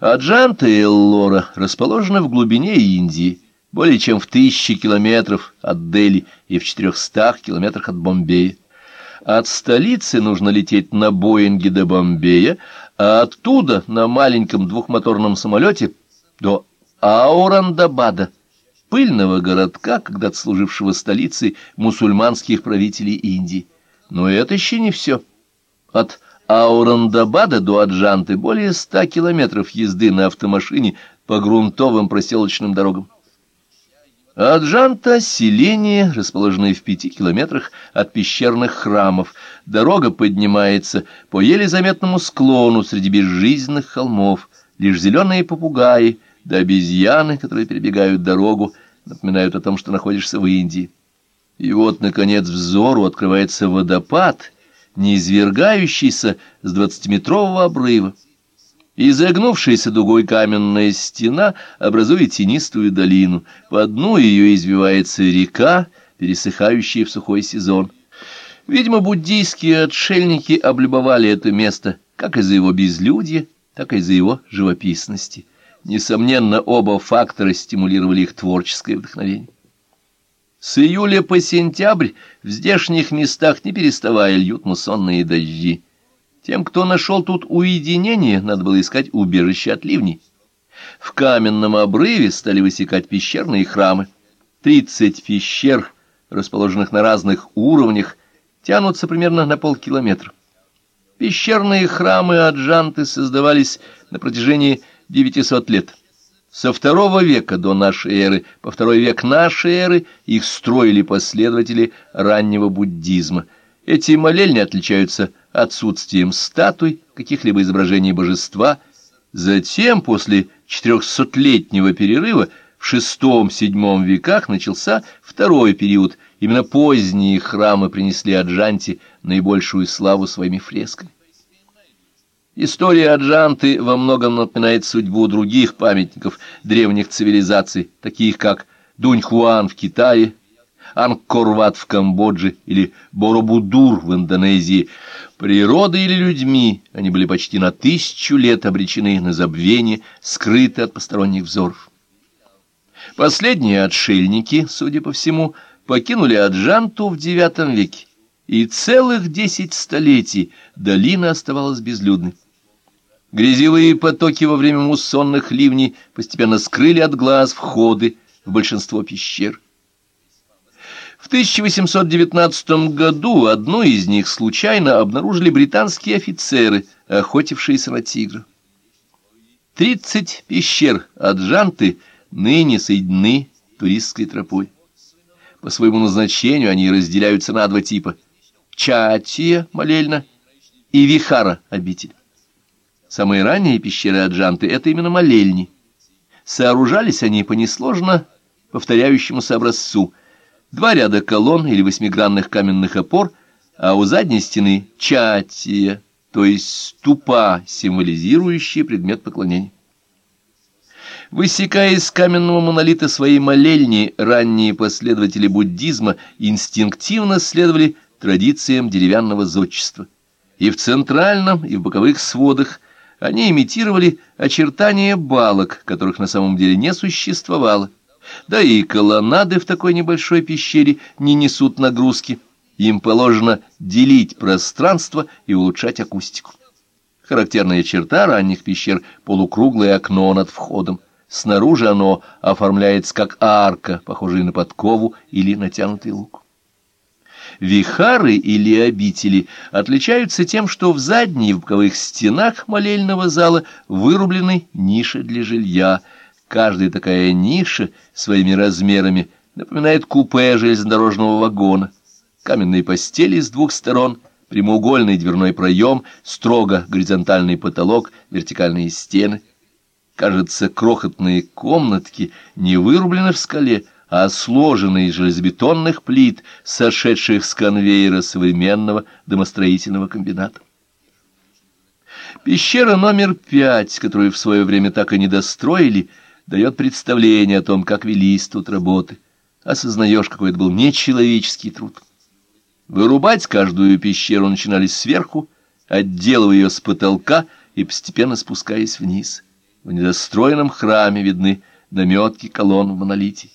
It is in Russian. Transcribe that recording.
Аджанта и Эллора расположены в глубине Индии, более чем в тысячи километров от Дели и в четырехстах километрах от Бомбея. От столицы нужно лететь на Боинге до Бомбея, а оттуда на маленьком двухмоторном самолете до Аурандабада, пыльного городка, когда-то служившего столицей мусульманских правителей Индии. Но это еще не все. От Аурандабада до Аджанты более ста километров езды на автомашине по грунтовым проселочным дорогам. Аджанта — селение, расположенное в пяти километрах от пещерных храмов. Дорога поднимается по еле заметному склону среди безжизненных холмов. Лишь зеленые попугаи да обезьяны, которые перебегают дорогу, напоминают о том, что находишься в Индии. И вот, наконец, взору открывается водопад — неизвергающийся с двадцатиметрового обрыва. Изогнувшаяся дугой каменная стена образует тенистую долину. По дну ее извивается река, пересыхающая в сухой сезон. Видимо, буддийские отшельники облюбовали это место как из-за его безлюдья, так и из-за его живописности. Несомненно, оба фактора стимулировали их творческое вдохновение. С июля по сентябрь в здешних местах не переставая льют муссонные дожди. Тем, кто нашел тут уединение, надо было искать убежище от ливней. В каменном обрыве стали высекать пещерные храмы. Тридцать пещер, расположенных на разных уровнях, тянутся примерно на полкилометра. Пещерные храмы Аджанты создавались на протяжении 900 лет. Со второго века до нашей эры по второй век нашей эры их строили последователи раннего буддизма. Эти молельни отличаются отсутствием статуй, каких-либо изображений божества. Затем, после четырехсотлетнего перерыва, в VI-VII веках начался второй период. Именно поздние храмы принесли Аджанте наибольшую славу своими фресками. История Аджанты во многом напоминает судьбу других памятников древних цивилизаций, таких как Дуньхуан в Китае, Ангкорват в Камбодже или Боробудур в Индонезии. Природой или людьми они были почти на тысячу лет обречены на забвение, скрыты от посторонних взоров. Последние отшельники, судя по всему, покинули Аджанту в IX веке, и целых десять столетий долина оставалась безлюдной. Грязевые потоки во время муссонных ливней постепенно скрыли от глаз входы в большинство пещер. В 1819 году одну из них случайно обнаружили британские офицеры, охотившиеся на тигра. Тридцать пещер от Жанты ныне соединены туристской тропой. По своему назначению они разделяются на два типа – Чатия, молельна, и Вихара, обитель. Самые ранние пещеры Аджанты — это именно молельни. Сооружались они по несложно повторяющемуся образцу. Два ряда колонн или восьмигранных каменных опор, а у задней стены — чатия, то есть ступа, символизирующая предмет поклонения. Высекая из каменного монолита своей молельни, ранние последователи буддизма инстинктивно следовали традициям деревянного зодчества. И в центральном, и в боковых сводах – они имитировали очертания балок, которых на самом деле не существовало. Да и колоннады в такой небольшой пещере не несут нагрузки. Им положено делить пространство и улучшать акустику. Характерная черта ранних пещер — полукруглое окно над входом. Снаружи оно оформляется как арка, похожая на подкову или натянутый лук. Вихары или обители отличаются тем, что в задней в боковых стенах молельного зала вырублены ниши для жилья. Каждая такая ниша своими размерами напоминает купе железнодорожного вагона. Каменные постели с двух сторон, прямоугольный дверной проем, строго горизонтальный потолок, вертикальные стены. Кажется, крохотные комнатки не вырублены в скале, а сложенный из железобетонных плит, сошедших с конвейера современного домостроительного комбината. Пещера номер пять, которую в свое время так и не достроили, дает представление о том, как велись тут работы. Осознаешь, какой это был нечеловеческий труд. Вырубать каждую пещеру начинали сверху, отделывая ее с потолка и постепенно спускаясь вниз. В недостроенном храме видны наметки колонн в монолите.